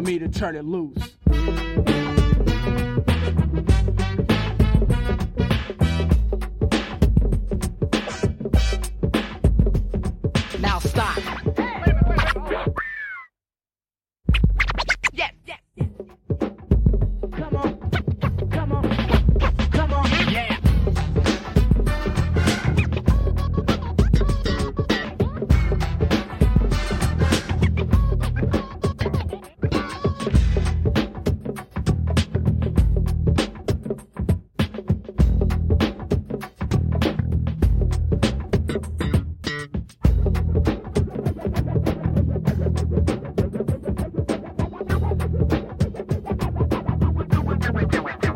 for me to turn it loose. Thank you.